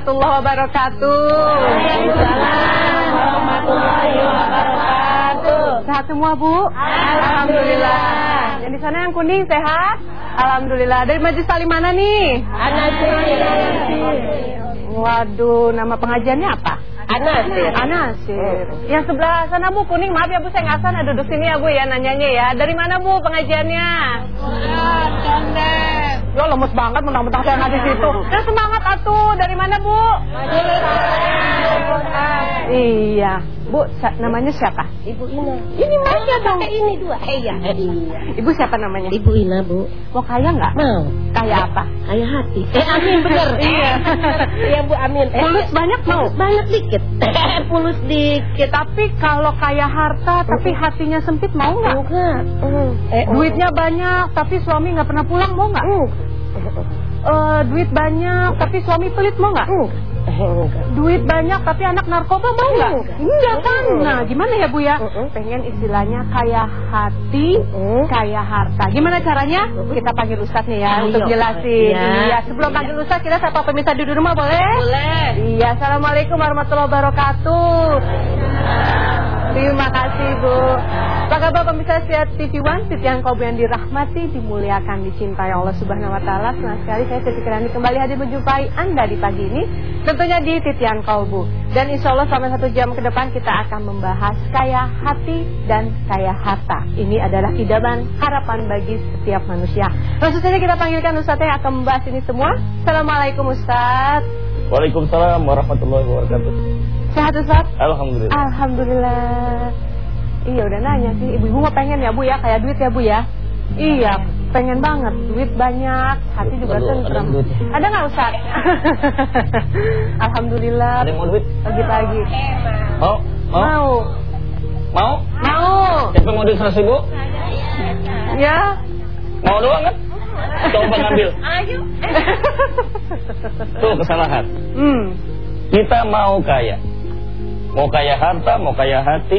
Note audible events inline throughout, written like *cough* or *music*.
Warahmatullahi wabarakatuh. Waalaikumsalam warahmatullahi wabarakatuh. Sehat semua Bu? Alhamdulillah. Yang di sana yang kuning sehat? Alhamdulillah. Dari Majelis Salim mana nih? Anasir. Waduh, nama pengajiannya apa? Anasir. Anasir. Yang sebelah sana Bu kuning, maaf ya Bu saya nggak sana duduk sini ya Bu ya nanyanya ya. Dari mana Bu pengajiannya? Yo lemes banget mentang-mentang saya di situ. Nah semangat atuh. Dari mana Bu? Iya. Bu, sa- namanya siapa? Ibu Ina. Ini Masya dong. Pakai ini dua. Eh ya. Iya. Ibu siapa namanya? Ibu Ina, Bu. Mau kaya nggak? Mau. Kaya apa? Kayak hati. Eh, amin bener. *laughs* Iya. Iya, Bu, amin. Eh, Pulus banyak mau? Banyak dikit. Pulus dikit. Tapi kalau kaya harta tapi hatinya sempit mau nggak? Enggak. Eh, Duitnya banyak tapi suami nggak pernah pulang mau nggak? Eh, duit banyak tapi suami pelit mau nggak? Enggak. Duit banyak tapi anak narkoba mau nggak? Enggak. Enggak kan? Nah gimana ya Bu ya? Pengen istilahnya kaya hati, kaya harta. Gimana caranya? Kita panggil Ustadz nih ya Ayo. untuk jelasin. Iya. Iya. Sebelum panggil Ustadz kita sapa pemirsa di rumah boleh? Boleh. Iya, Assalamualaikum warahmatullahi wabarakatuh. Terima kasih Bu. Apa kabar pemirsa Siat TV One, yang kau yang dirahmati, dimuliakan, dicintai Allah Subhanahu Wa Taala. Senang sekali saya Siti Kirani kembali hadir menjumpai Anda di pagi ini, tentunya di Titian Kolbu. Dan insya Allah selama satu jam ke depan kita akan membahas kaya hati dan kaya harta. Ini adalah idaman harapan bagi setiap manusia. Langsung saja kita panggilkan Ustadz yang akan membahas ini semua. Assalamualaikum Ustadz. Waalaikumsalam warahmatullahi wabarakatuh. Sehat Ustadz? Alhamdulillah. Alhamdulillah. Iya udah nanya sih, ibu-ibu mau pengen ya bu ya, kayak duit ya bu ya. Iya, pengen banget, duit banyak, hati juga tentrem. ada nggak Ustaz? *laughs* Alhamdulillah. Ada mau duit? Pagi-pagi. Mau? Mau? Mau. Mau? Mau. Siapa yang mau duit seratus ribu? Ya. Mau doang kan? Coba ngambil. Ayo. Tuh kesalahan. hmm. Kita mau kaya. Mau kaya harta, mau kaya hati,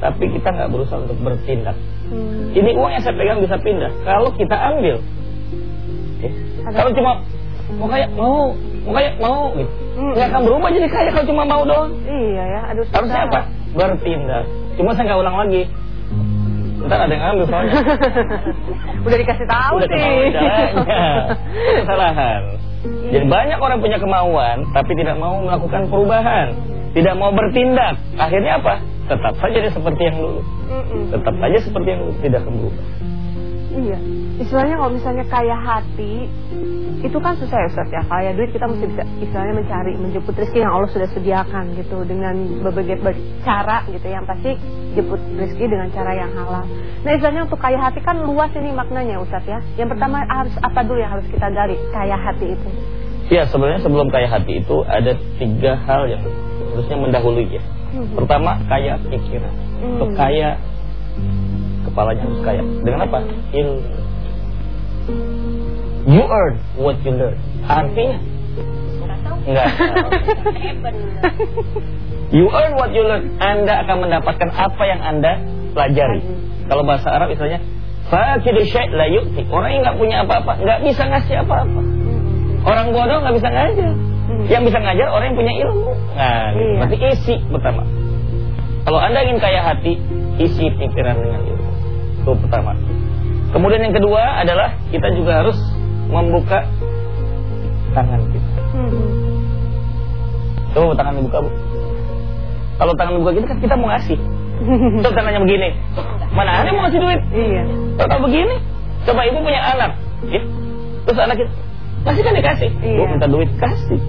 tapi kita nggak berusaha untuk bertindak. Hmm. Ini uang yang saya pegang bisa pindah. Kalau kita ambil, ya. Ada- kalau cuma mau kaya mau, mau kaya mau, gitu. Hmm. nggak akan berubah jadi kaya kalau cuma mau doang. Iya ya, aduh. Harusnya susah. apa? Bertindak. Cuma saya nggak ulang lagi. Ntar ada yang ambil soalnya. *laughs* Udah dikasih tahu Udah sih. caranya. *laughs* Kesalahan. Jadi banyak orang punya kemauan, tapi tidak mau melakukan perubahan. Tidak mau bertindak. Akhirnya apa? Tetap saja dia seperti yang dulu. Tetap aja seperti yang dulu. Tidak akan berubah. Iya, istilahnya kalau misalnya kaya hati itu kan susah ya Ustaz ya. Kaya duit kita mesti bisa istilahnya mencari, menjemput rezeki yang Allah sudah sediakan gitu dengan berbagai ber- cara gitu. Yang pasti jemput rezeki dengan cara yang halal. Nah istilahnya untuk kaya hati kan luas ini maknanya Ustaz ya. Yang pertama harus apa dulu yang harus kita gali kaya hati itu? Ya sebenarnya sebelum kaya hati itu ada tiga hal yang harusnya mendahului ya. Hmm. Pertama kaya pikiran. Hmm. Kaya kepalanya harus kaya. Dengan apa? Ilmu. You earn what you learn. Artinya enggak. *laughs* You earn what you learn. Anda akan mendapatkan apa yang Anda pelajari. Kalau bahasa Arab istilahnya fakidu syai' la yu'ti. Orang yang nggak punya apa-apa, nggak bisa ngasih apa-apa. Orang bodoh nggak bisa ngajar. Yang bisa ngajar orang yang punya ilmu. Nah, gitu. Iya. berarti isi pertama. Kalau Anda ingin kaya hati, isi pikiran dengan ilmu. Itu pertama. Kemudian yang kedua adalah kita juga harus membuka tangan kita. Hmm. Coba tangan dibuka, Bu. Kalau tangan dibuka gitu kan kita mau ngasih. *laughs* Coba tangannya begini. Mana ada mau ngasih duit? Iya. Kalau begini, coba ibu punya anak, ya. Terus anak kita masih kan dikasih. Iya. Bu minta duit kasih.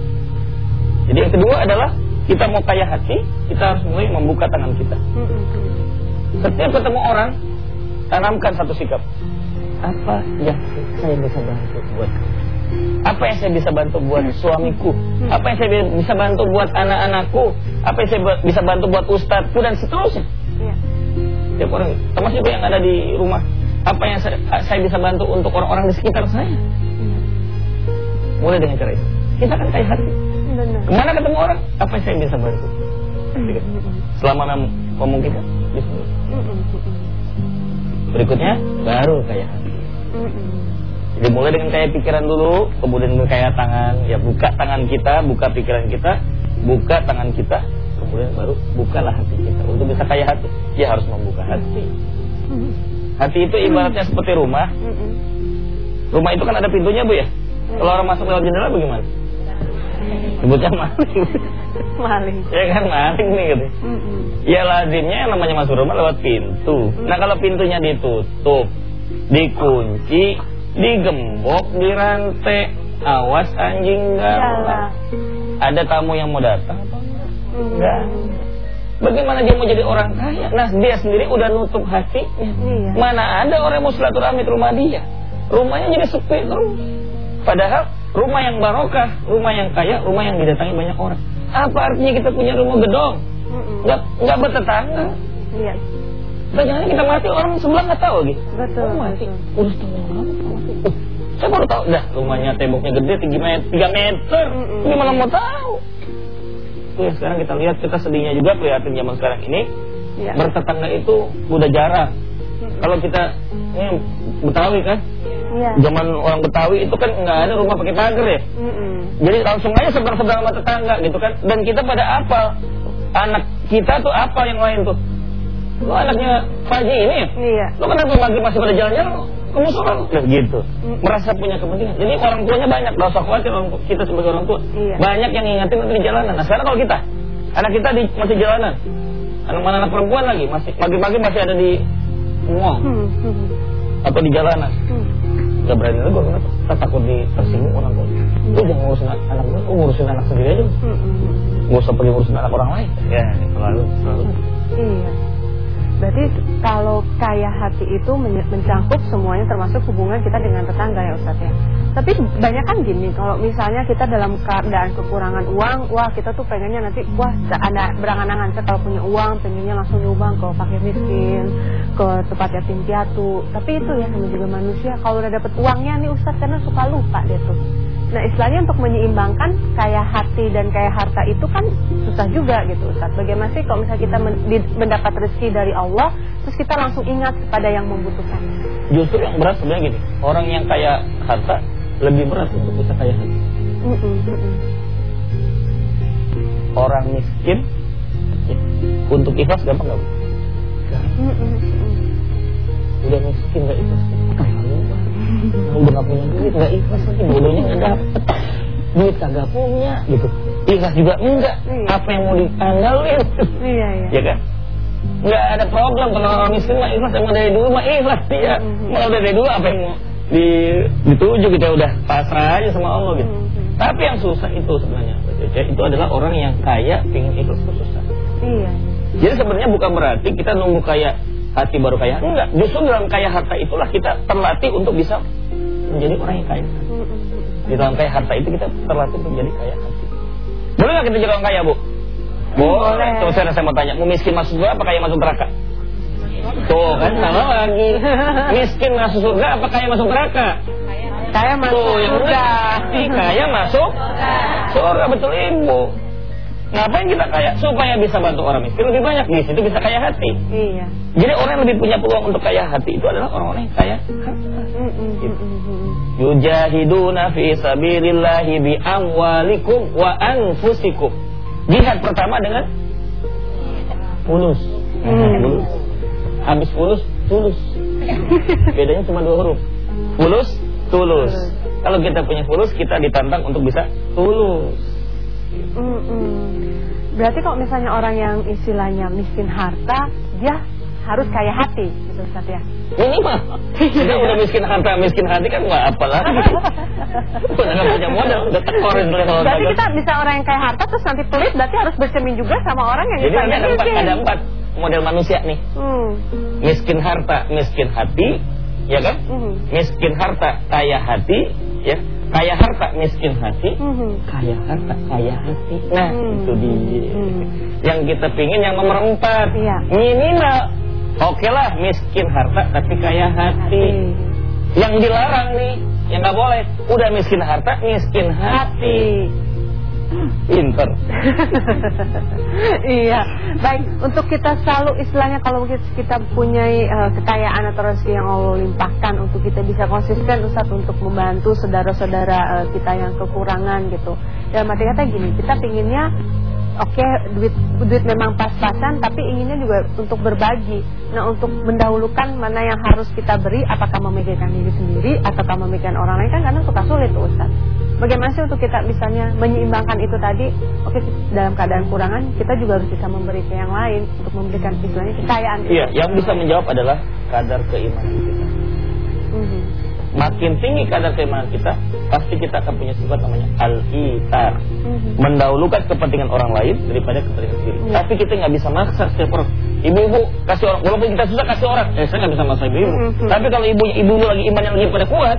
Jadi yang kedua adalah kita mau kaya hati, kita harus mulai membuka tangan kita. Setiap ketemu orang, tanamkan satu sikap. Apa yang saya bisa bantu buat kamu? Apa yang saya bisa bantu buat suamiku? Apa yang saya bisa bantu buat anak-anakku? Apa yang saya bisa bantu buat ustadzku dan seterusnya? Iya. Setiap orang, termasuk juga yang ada di rumah. Apa yang saya, saya bisa bantu untuk orang-orang di sekitar saya? Mulai dengan cara itu. Kita akan kaya hati. Benar. Ke mana ketemu orang? Apa yang saya bisa bantu? Selama mem- memungkinkan. Bismillah. Hmm, hmm, hmm, Berikutnya baru kaya hati. hmm, hmm. Jadi mulai dengan kaya pikiran dulu, kemudian kaya tangan. Ya buka tangan kita, buka pikiran kita, buka tangan kita, kemudian baru bukalah hati kita. Untuk bisa kaya hati, ya harus membuka hati. Hati itu ibaratnya seperti rumah. Rumah itu kan ada pintunya bu ya. Kalau orang masuk lewat jendela bagaimana? Sebutnya maling. Maling. *laughs* ya kan maling nih gitu. Mm-mm. Ya lazimnya yang namanya masuk rumah lewat pintu. Nah kalau pintunya ditutup, dikunci, digembok, dirantai, awas anjing galak. Ada tamu yang mau datang apa? Mm. Enggak. Bagaimana dia mau jadi orang kaya? Nah dia sendiri udah nutup hatinya. Iya. Mana ada orang yang mau silaturahmi ke rumah dia? Rumahnya jadi sepi terus. Padahal rumah yang barokah, rumah yang kaya, rumah yang didatangi banyak orang. Apa artinya kita punya rumah gedong? Nggak nggak bertetangga. Iya. Jangan kita mati orang sebelah nggak tahu lagi. Betul, Oh, mati. setahun yang lalu mati. Oh, saya baru tahu. Dah rumahnya temboknya gede tinggi meter, 3 meter. Mm-mm. Gimana mau tahu? Tuh ya sekarang kita lihat kita sedihnya juga prihatin zaman sekarang ini Iya. bertetangga itu udah jarang. Kalau kita ini Betawi kan, Iya. zaman orang Betawi itu kan nggak ada rumah pakai pagar ya. Mm-mm. Jadi langsung aja seberang-seberang sama tetangga gitu kan. Dan kita pada apa? Anak kita tuh apa yang lain tuh? Lu anaknya Haji ini ya? Iya. Lu kenapa pagi masih pada jalan-jalan? Kamu? Nah, gitu. Merasa punya kepentingan. Jadi orang tuanya banyak. Gak usah khawatir orang kita sebagai orang tua. Iya. Banyak yang ngingetin nanti di jalanan. Nah sekarang kalau kita, anak kita di, masih jalanan. Anak mana anak perempuan lagi masih pagi-pagi masih ada di mall Hmm, hmm, atau di jalanan. hmm. Gak berani lagi gue kenapa? Kita takut di tersinggung orang tua. Lu jangan ngurusin anak anak gue, lu ngurusin anak sendiri aja. Hmm, hmm. Gak usah pergi ngurusin anak orang lain. Ya, selalu, selalu. Iya. Berarti kalau kaya hati itu men- mencakup semuanya termasuk hubungan kita dengan tetangga ya Ustaz ya. Tapi banyak kan gini, kalau misalnya kita dalam keadaan kekurangan uang, wah kita tuh pengennya nanti, wah ada berangan-angan saya kalau punya uang, pengennya langsung nyumbang ke fakir miskin, ke tempat yatim piatu. Tapi itu ya sama juga manusia, kalau udah dapet uangnya nih Ustaz karena suka lupa deh tuh. Nah istilahnya untuk menyeimbangkan kaya hati dan kaya harta itu kan susah juga gitu Ustaz. Bagaimana sih kalau misalnya kita mendapat rezeki dari Allah, terus kita langsung ingat kepada yang membutuhkan. Justru yang berat sebenarnya gini, orang yang kaya harta lebih berat untuk bisa kaya hati. Orang miskin ya, untuk ikhlas gampang gak? Gampang. Mm-mm, mm-mm. Udah miskin gak ikhlas. Udah gak punya duit gak ikhlas lagi, bodohnya gak dapet. Duit kagak punya gitu. Ikhlas juga enggak. Iya. Apa yang mau diandalin? Iya iya. ya kan? Nggak ada problem kalau orang miskin mah ikhlas emang dari dulu mah ikhlas dia. Kalau dari dulu apa yang mau di dituju kita udah pasrah aja sama Allah gitu. Mhm. Tapi yang susah itu sebenarnya itu adalah orang yang kaya ikhlas itu susah. Iya. Jadi sebenarnya bukan berarti kita nunggu kaya hati baru kaya. Enggak, justru dalam kaya harta itulah kita terlatih untuk bisa menjadi orang yang kaya. Mm-mm, mm-mm. Di dalam kaya harta itu kita terlatih untuk menjadi kaya hati. Boleh nggak kita jadi orang kaya, Bu? Boleh. Boleh. Terus saya, saya mau tanya, mau miskin masuk surga apa kaya masuk neraka? Tuh kan sama lagi. *laughs* Miskin masuk surga apa kaya masuk neraka? Saya masuk Tuh yang surga. pasti kaya masuk surga betul ibu. Ngapain kita kaya? Supaya bisa bantu orang miskin lebih banyak di situ bisa kaya hati. Iya. Jadi orang yang lebih punya peluang untuk kaya hati itu adalah orang-orang yang kaya. Yujahiduna fi sabilillahi bi amwalikum wa anfusikum. Jihad pertama dengan fulus. Hmm. Fulus. Habis fulus, tulus. Bedanya cuma dua huruf. Fulus, tulus. Kalau kita punya fulus, kita ditantang untuk bisa tulus. Berarti kalau misalnya orang yang istilahnya miskin harta, dia harus kaya hati, gitu Ustaz ya. Minimal. Kita udah miskin harta, miskin hati kan nggak apa lagi. Udah nggak punya modal, udah tekorin kalau Berarti kita bisa orang yang kaya harta terus nanti pelit, berarti harus bercermin juga sama orang yang Jadi ada empat, ada empat model manusia nih. Hmm. miskin harta, miskin hati, ya kan? Mhm. Miskin harta, kaya hati, ya. Kaya harta, miskin hati, Mhm. kaya harta, kaya hati. Nah, Hmm. itu dia. Hmm. Yang kita pingin yang nomor empat. Iya. Minimal, oke lah miskin harta tapi kaya hati. Hati. Yang dilarang nih, yang nggak boleh. Udah miskin harta, miskin hati. Hati. Pinter. *laughs* iya, baik. Untuk kita selalu istilahnya kalau kita punya uh, kekayaan atau rezeki yang Allah limpahkan untuk kita bisa konsisten Ustaz untuk membantu saudara-saudara uh, kita yang kekurangan gitu. Dalam arti kata gini, kita pinginnya oke okay, duit duit memang pas-pasan tapi inginnya juga untuk berbagi. Nah, untuk mendahulukan mana yang harus kita beri apakah memikirkan diri sendiri ataukah memikirkan orang lain kan kadang suka sulit Ustaz. Bagaimana sih untuk kita misalnya menyeimbangkan itu tadi? Oke, dalam keadaan kurangan kita juga harus bisa memberi ke yang lain untuk memberikan istilahnya kekayaan. Iya, yang bisa menjawab adalah kadar keimanan kita. Mm -hmm makin tinggi kadar keimanan kita, pasti kita akan punya sifat namanya al-itar. Mm-hmm. Mendahulukan kepentingan orang lain daripada kepentingan sendiri. Mm-hmm. Tapi kita nggak bisa maksa setiap orang. Ibu-ibu kasih orang, walaupun kita susah kasih orang, eh saya nggak bisa maksa ibu-ibu. Mm-hmm. Tapi kalau ibunya ibu-ibu lagi iman yang lagi pada kuat,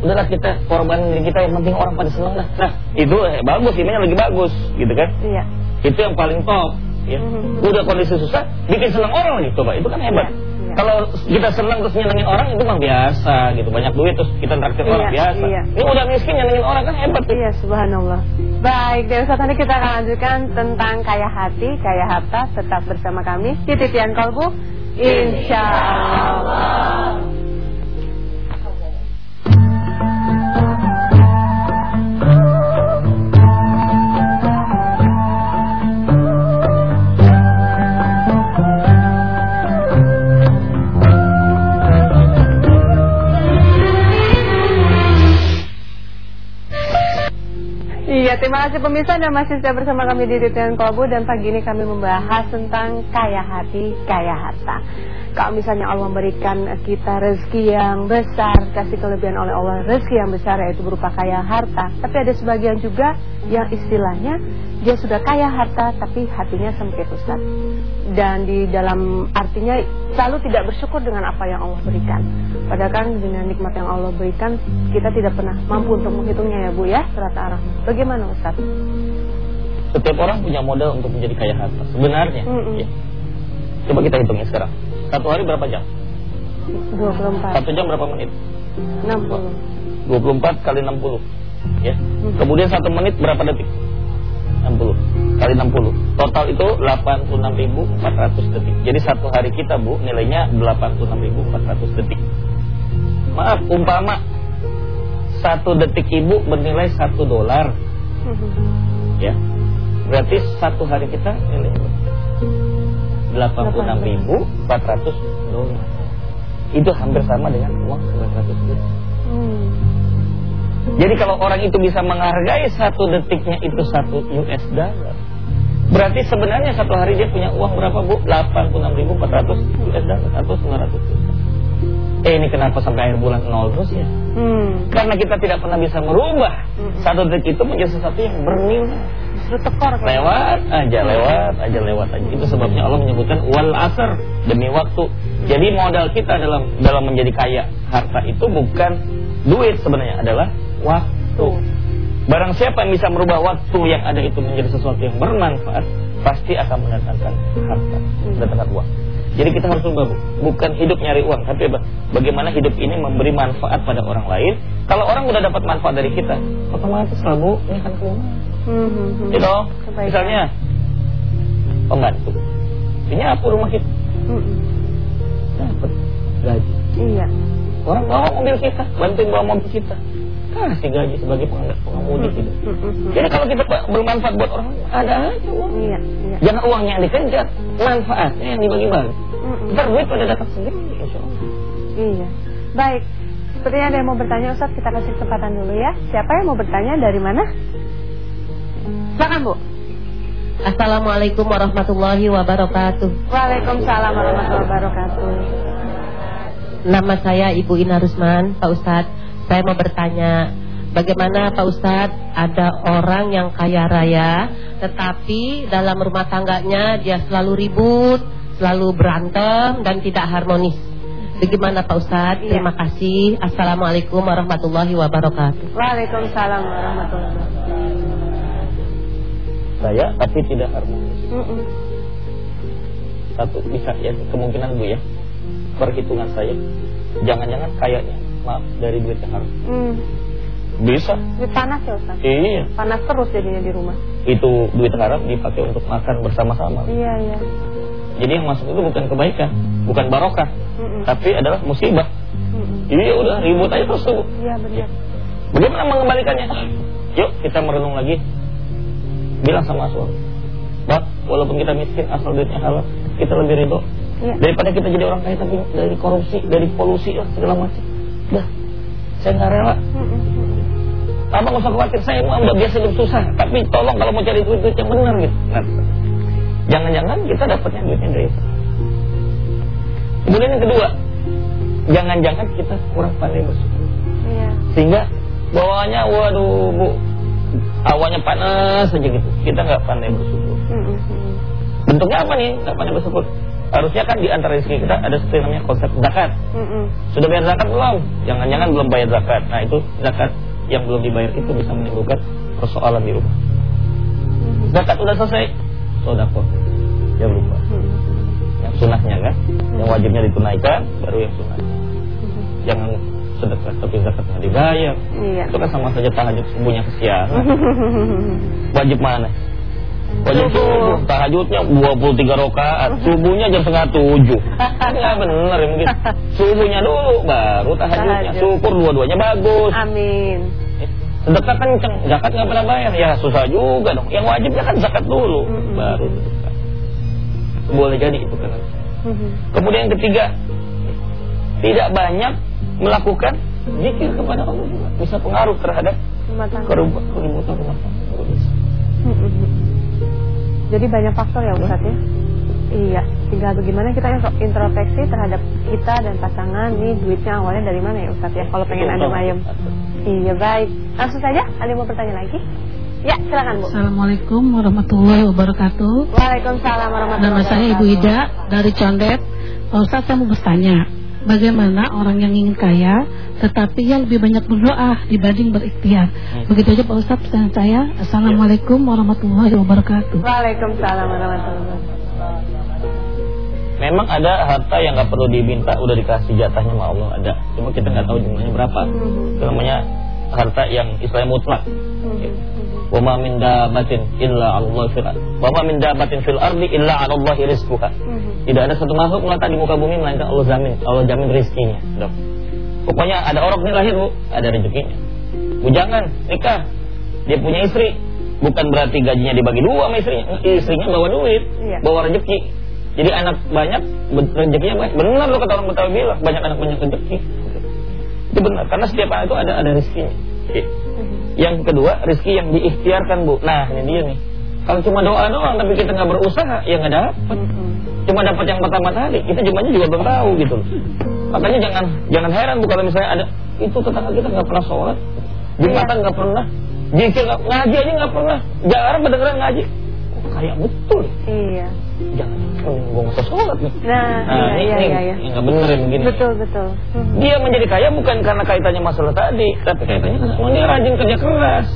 udahlah kita korban diri kita yang penting orang pada senang lah. Nah, itu eh, bagus, imannya lagi bagus, gitu kan? Iya. Itu yang paling top. Ya. Mm-hmm. Udah kondisi susah, bikin senang orang lagi, coba itu kan hebat. Yeah. Iya. Kalau kita senang terus nyenengin orang itu mah biasa gitu. Banyak duit terus kita traktir iya, orang biasa. Iya. Ini udah miskin nyenengin orang kan hebat. Iya, subhanallah. Baik, dari saat ini kita akan lanjutkan tentang kaya hati, kaya harta. Tetap bersama kami di Titian Kolbu. Insya Allah. Pemirsa dan masih setia bersama kami di Rituan Kolbu dan pagi ini kami membahas tentang kaya hati, kaya harta. Kalau misalnya Allah memberikan kita rezeki yang besar, kasih kelebihan oleh Allah rezeki yang besar yaitu berupa kaya harta. Tapi ada sebagian juga yang istilahnya dia sudah kaya harta tapi hatinya sempit Ustaz. Dan di dalam artinya selalu tidak bersyukur dengan apa yang Allah berikan. Padahal kan dengan nikmat yang Allah berikan kita tidak pernah mampu untuk menghitungnya ya Bu ya serata arah. Bagaimana Ustaz? Setiap orang punya modal untuk menjadi kaya harta. Sebenarnya. Mm -mm. Ya. Coba kita hitungnya sekarang. Satu hari berapa jam? 24. Satu jam berapa menit? 60. 24 kali 60. Ya. Mm. Kemudian satu menit berapa detik? 60 kali 60 total itu 86.400 detik jadi satu hari kita Bu nilainya 86.400 detik maaf umpama satu detik Ibu bernilai satu dolar. *laughs* Ya. Berarti satu hari kita nilainya 86.400 dolar. Itu hampir sama dengan uang 900 juta hmm. Jadi kalau orang itu bisa menghargai satu detiknya itu satu US dollar Berarti sebenarnya satu hari dia punya uang berapa bu? 86.400 US dollar atau 900 juta Eh ini kenapa sampai akhir bulan nol terus ya? Hmm. Karena kita tidak pernah bisa merubah hmm. Satu detik itu menjadi sesuatu yang bernilai tekor Lewat aja, lewat aja, lewat aja Itu sebabnya Allah menyebutkan wal asr Demi waktu Jadi modal kita dalam dalam menjadi kaya Harta itu bukan duit sebenarnya adalah waktu. Barang siapa yang bisa merubah waktu yang ada itu menjadi sesuatu yang bermanfaat, pasti akan mendatangkan harta, mendatangkan uang. Jadi kita harus ubah bukan hidup nyari uang, tapi bagaimana hidup ini memberi manfaat pada orang lain. Kalau orang udah dapat manfaat dari kita, otomatis selalu ini akan keluar. Hmm, you know, misalnya pembantu, ini apa rumah kita? Hmm. Dapat gaji. Iya. Orang bawa mobil kita, bantuin bawa mobil kita kasih gaji sebagai pengemudi hmm. gitu. Jadi kalau kita bermanfaat buat orang, ada aja uang. Iya, iya. Jangan uangnya yang dikejar, manfaatnya yang dibagi-bagi. Ntar duit pada datang sendiri, insya Allah. Iya. Baik. Sepertinya ada yang mau bertanya Ustaz, kita kasih kesempatan dulu ya. Siapa yang mau bertanya dari mana? Silakan Bu. Assalamualaikum warahmatullahi wabarakatuh. Waalaikumsalam warahmatullahi wabarakatuh. Nama saya Ibu Ina Rusman, Pak Ustadz. Saya mau bertanya, bagaimana Pak Ustadz ada orang yang kaya raya, tetapi dalam rumah tangganya dia selalu ribut, selalu berantem dan tidak harmonis. Bagaimana Pak Ustadz? Iya. Terima kasih. Assalamualaikum warahmatullahi wabarakatuh. Waalaikumsalam warahmatullahi wabarakatuh. Saya tapi tidak harmonis. Mm -mm. Satu bisa ya kemungkinan Bu ya. Perhitungan saya. Jangan-jangan kayaknya maaf dari duit yang harus. Hmm. Bisa. Duit panas ya Ustaz? Iya. Panas terus jadinya di rumah. Itu duit haram dipakai untuk makan bersama-sama. Iya, iya. Jadi yang masuk itu bukan kebaikan, bukan barokah, Mm-mm. tapi adalah musibah. Mm-mm. Iya udah ribut aja terus tuh. Iya benar. Bagaimana mengembalikannya? Yuk kita merenung lagi. Bilang sama suami. Bak, walaupun kita miskin asal duitnya halal, kita lebih ridho. Iya. Daripada kita jadi orang kaya tapi dari korupsi, dari polusi lah segala macam. Dah, saya nggak rela. Abang nggak usah khawatir, saya mau udah biasa hidup susah. Tapi tolong kalau mau cari duit, duit yang benar gitu. Nah, jangan-jangan kita dapatnya duitnya dari itu. Kemudian yang kedua, jangan-jangan kita kurang pandai bersyukur. Iya. Sehingga bawaannya, waduh bu, awalnya panas aja gitu. Kita nggak pandai bersyukur. Bentuknya apa nih? Nggak pandai bersyukur. Harusnya kan di antara rezeki kita ada sesuatu yang namanya konsep zakat. Mm-mm. Sudah bayar zakat belum? Jangan-jangan belum bayar zakat. Nah itu zakat yang belum dibayar itu bisa menimbulkan persoalan di rumah. Mm-mm. Zakat udah selesai, sodako. Jangan lupa. Mm-mm. Yang sunahnya kan, yang wajibnya ditunaikan, baru yang sunah. Mm-mm. Jangan sedekah tapi zakat nggak dibayar. Iya. Itu kan sama saja tahajud subuhnya kesiangan. *laughs* Wajib mana? Wajib Subuh. Tahajudnya 23 rakaat, *laughs* subuhnya jam setengah tujuh. Enggak bener ya mungkin. *laughs* Subuhnya dulu, baru tahajudnya. Tahajud. Syukur dua-duanya bagus. Amin. Sedekah kenceng, zakat nggak pernah bayar. Ya susah juga dong. Yang wajibnya kan zakat dulu, Mm-mm. baru sedekah. Boleh jadi itu kan. Mm-mm. Kemudian yang ketiga, tidak banyak melakukan zikir kepada Allah juga. Bisa pengaruh terhadap Rumah tangga. rumah. Mm-mm. Jadi banyak faktor ya Ustaz ya. Iya, tinggal bagaimana kita intro- introspeksi terhadap kita dan pasangan nih duitnya awalnya dari mana ya Ustaz ya kalau pengen adem ayem. Iya baik. Langsung saja, ada yang mau bertanya lagi? Ya, silakan Bu. Assalamualaikum warahmatullahi wabarakatuh. Waalaikumsalam warahmatullahi Nama saya Ibu Ida dari Condet. Ustadz saya mau bertanya, bagaimana orang yang ingin kaya tetapi yang lebih banyak berdoa dibanding berikhtiar? Begitu aja Pak Ustadz pertanyaan saya. Assalamualaikum warahmatullahi wabarakatuh. Waalaikumsalam warahmatullahi wabarakatuh. Memang ada harta yang nggak perlu diminta, udah dikasih jatahnya sama Allah ada. Cuma kita nggak tahu jumlahnya berapa. Itu namanya harta yang istilahnya mutlak. Mhm. Wa ma min dabatin illa Allah fil ard. Wa ma min dabatin fil ardi illa 'ala Allah rizquha. Mhm. Tidak ada satu makhluk melata di muka bumi melainkan Allah jamin, Allah jamin rezekinya. Dok. Pokoknya ada orang nih lahir bu, ada rezekinya. Bujangan, nikah, dia punya istri, bukan berarti gajinya dibagi dua sama istrinya. Istrinya bawa duit, Iya. bawa rezeki. Jadi anak banyak, rezekinya banyak. Benar loh kata orang Betawi bilang, banyak anak banyak rezeki. Itu benar, karena setiap anak itu ada ada rezekinya. Oke. Mhm. Yang kedua, rezeki yang diikhtiarkan bu. Nah ini dia nih. Kalau cuma doa doang tapi kita nggak berusaha, ya nggak dapat Mhm. Cuma dapat yang pertama tadi kita jumlahnya juga belum tahu gitu loh makanya jangan jangan heran bu kalau misalnya ada itu tetangga kita nggak pernah sholat jumatan nggak pernah jikir ngaji aja nggak pernah jarang kedengeran ngaji oh, kayak betul Iya. jangan oh, gue nggak usah sholat nih Nah, nah iya, ini, iya, iya, iya. nggak bener begini Betul, betul. Mhm. dia menjadi kaya bukan karena kaitannya masalah tadi tapi kaitannya karena dia rajin kerja keras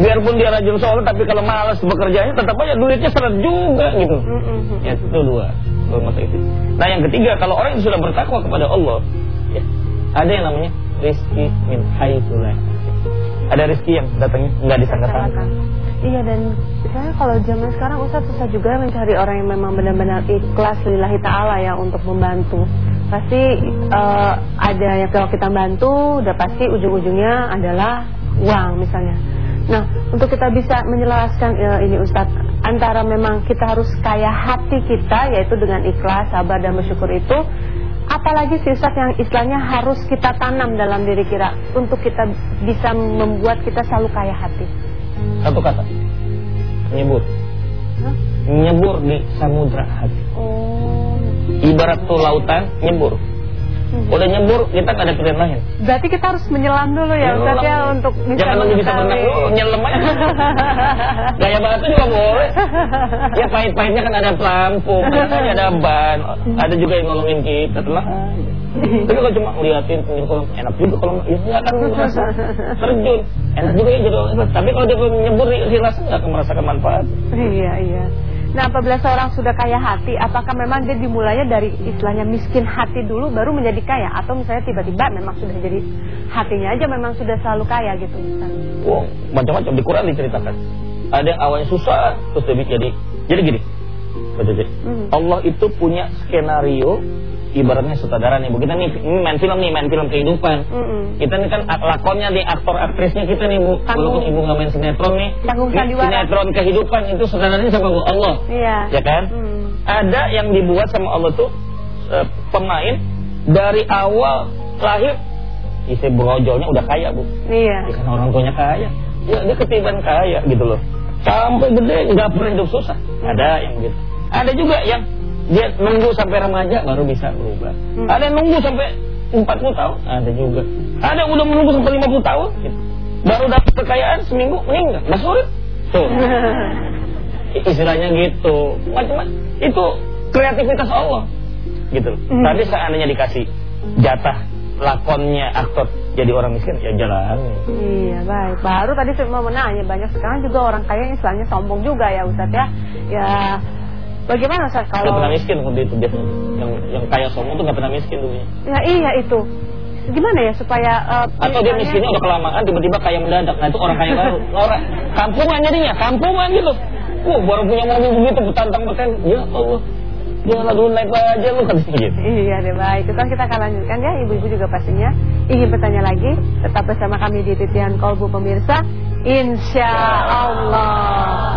biarpun dia rajin sholat tapi kalau malas bekerjanya tetap aja duitnya seret juga gitu. Ya, itu dua. Dua mata itu. Nah, yang ketiga, kalau orang yang sudah bertakwa kepada Allah, ya, ada yang namanya rizki min haitsu la yahtasib. Ada rizki yang datangnya nggak disangka-sangka. Iya dan saya kalau zaman sekarang Ustaz susah juga mencari orang yang memang benar-benar ikhlas lillahi ta'ala ya untuk membantu Pasti eh, ada yang kalau kita bantu udah pasti ujung-ujungnya adalah uang misalnya Nah untuk kita bisa menjelaskan eh, ini Ustaz Antara memang kita harus kaya hati kita yaitu dengan ikhlas, sabar dan bersyukur itu Apalagi sih Ustaz yang istilahnya harus kita tanam dalam diri kita Untuk kita bisa membuat kita selalu kaya hati Satu kata. Nyebur. Hah? Nyebur di samudra hati. Oh. Ibarat tuh lautan, nyebur. Udah nyebur, kita nggak ada pilihan lain. Berarti kita harus menyelam dulu ya Ustaz ya untuk bisa Jangan nunggu bisa mengetahui. dulu, nyelam aja. *laughs* Gaya batu juga boleh. Ya pahit-pahitnya kan ada pelampung, *laughs* ada ban, ada juga yang nolongin kita telah. *laughs* Tapi kalau cuma ngeliatin pinggir kolam enak juga kalau ya nggak akan merasa terjun. Enak juga ya jadi orang. Tapi kalau dia nyebur dia rasa nggak akan merasakan manfaat. Iya, iya. Nah, apabila seorang sudah kaya hati, apakah memang dia dimulainya dari istilahnya miskin hati dulu baru menjadi kaya atau misalnya tiba-tiba memang sudah jadi hatinya aja memang sudah selalu kaya gitu Ustaz. Wow, macam-macam di Quran diceritakan. Ada yang awalnya susah terus dia jadi jadi gini. Baca. Mhm. Allah itu punya skenario ibaratnya sutradara nih. Bu. Kita nih ini main film nih, main film kehidupan. Mm-mm. Kita nih kan ak- lakonnya nih aktor aktrisnya kita nih Bu. Walaupun Ibu nggak main sinetron nih. Sandiwara. sinetron kehidupan itu sutradaranya siapa Bu? Allah. Iya. Ya kan? Mm. Ada yang dibuat sama Allah tuh eh, pemain dari awal lahir isi brojolnya udah kaya Bu. Iya. Ya kan orang tuanya kaya. Ya dia ketiban kaya gitu loh. Sampai gede nggak pernah hidup susah. Ada yang gitu. Ada juga yang dia nunggu sampai remaja baru bisa berubah. Hmm. Ada yang nunggu sampai 40 tahun. Ada juga. Ada yang udah menunggu sampai 50 tahun. Gitu. Baru dapat kekayaan seminggu meninggal. Mas sulit. Tuh. *laughs* Istilahnya gitu. Macam-macam. Itu kreativitas Allah. Gitu. Hmm. Tapi seandainya dikasih jatah lakonnya aktor jadi orang miskin ya jalan. Iya baik. Baru tadi saya mau menanya banyak sekarang juga orang kaya istilahnya sombong juga ya Ustaz ya. Ya bagaimana Ustaz Gak kalau pernah miskin waktu itu biasanya. Yang yang kaya sombong tuh gak pernah miskin dulunya. Ya iya itu. Gimana ya supaya eh, Atau dia miskinnya udah kelamaan tiba-tiba kaya mendadak. Nah itu orang kaya baru. Orang kampungan jadinya, kampungan gitu. Wah baru punya mobil begitu petantang peten. Ya Allah. Janganlah dulu naik aja lu katanya *laughs* gitu. Iya deh baik. Itu kan kita akan lanjutkan ya. Ibu-ibu juga pastinya ingin bertanya lagi. Tetap bersama kami di Titian Kolbu pemirsa. Insya Allah.